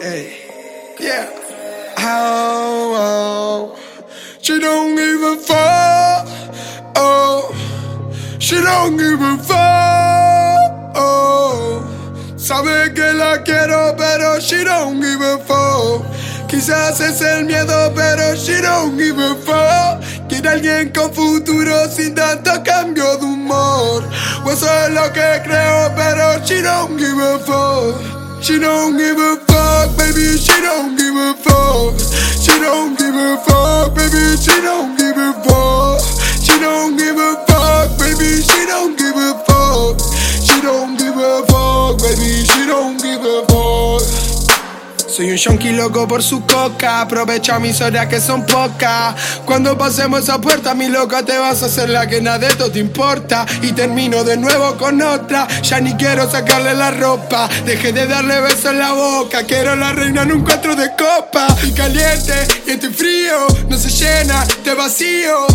Hey, yeah. Oh, oh, she don't give a fuck. Oh, she don't give a fuck. Oh, sabe que la quiero, pero she don't give a fuck. Quizás es el miedo, pero she don't give a fuck. Quiere alguien con futuro sin tanto cambio de humor. O eso es lo que creo, pero she don't give a fuck. She don't give a fuck, baby, she don't give a fuck. She don't give a fuck, baby, she don't Soy un shonky loco por su coca, aprovecha mis horas que son pocas. Cuando pasemos esa puerta, mi loca, te vas a hacer la que nada de esto te importa. Y termino de nuevo con otra, ya ni quiero sacarle la ropa. Dejé de darle besos en la boca, quiero la reina en un cuatro de copa. Y caliente y estoy frío, no se llena, te vacío.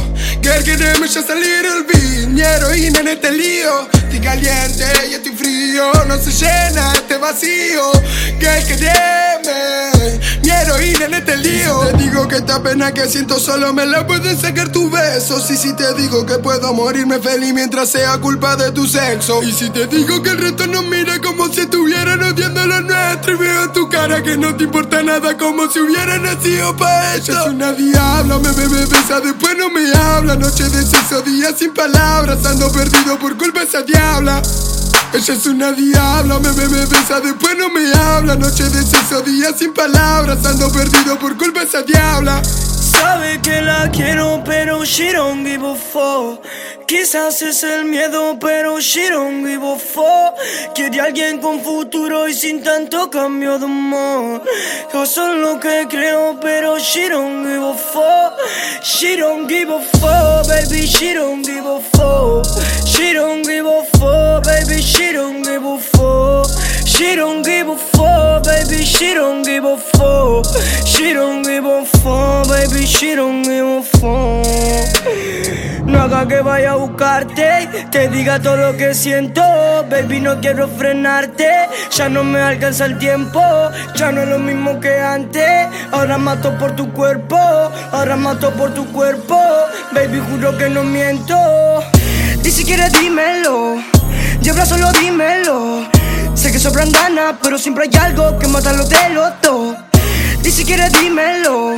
Girl, queremos ya salir el mi heroína en este lío. Estoy caliente y estoy frío, no se llena este vacío. Girl, queremos este lío. Si te digo que esta pena que siento solo me la pueden sacar tus besos. Y si te digo que puedo morirme feliz mientras sea culpa de tu sexo. Y si te digo que el resto nos mira como si estuvieran odiando lo nuestro. Y veo tu cara que no te importa nada como si hubiera nacido para esto. Es una diabla, me bebe, besa, después no me habla. Noche de sexo, día sin palabras. Ando perdido por culpa de esa diabla. Ella es una diabla, me bebe, besa, después no me habla. Noche de sexo, día sin palabras. Ando perdido por culpa de esa diabla. Sabe que la quiero, pero she don't give a fuck. Quizás es el miedo, pero she don't give a fuck. Quiere alguien con futuro y sin tanto cambio de humor. Yo soy lo que creo, pero she don't give a fuck. She don't give a fuck, baby, she don't give a fuck. She don't give a fuck, baby, she don't give a fuck. She don't give a fuck, baby, she don't give a fuck. She don't give a fuck, baby, she don't give a. No haga que vaya a buscarte, te diga todo lo que siento, baby, no quiero frenarte. Ya no me alcanza el tiempo, ya no es lo mismo que antes. Ahora mato por tu cuerpo, ahora mato por tu cuerpo, baby, juro que no miento. Ni siquiera dímelo, lleva solo dímelo. Sé que sobran ganas, pero siempre hay algo que mata los de los dos. Ni siquiera dímelo,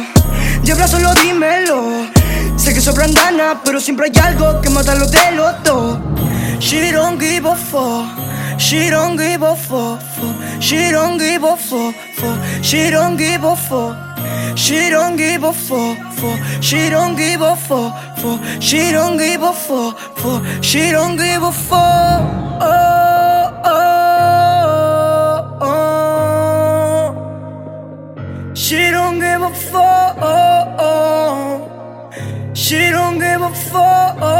lleva solo dímelo. Sé que sobran ganas, pero siempre hay algo que mata los de los dos. She don't give a fuck. She don't give a fuck. She don't give a fuck. She don't give a fuck. She don't give a fuck. fuck. She don't give a fuck. fuck. She don't give a fuck. fuck. She don't give a fuck. Oh, She don't give a fuck.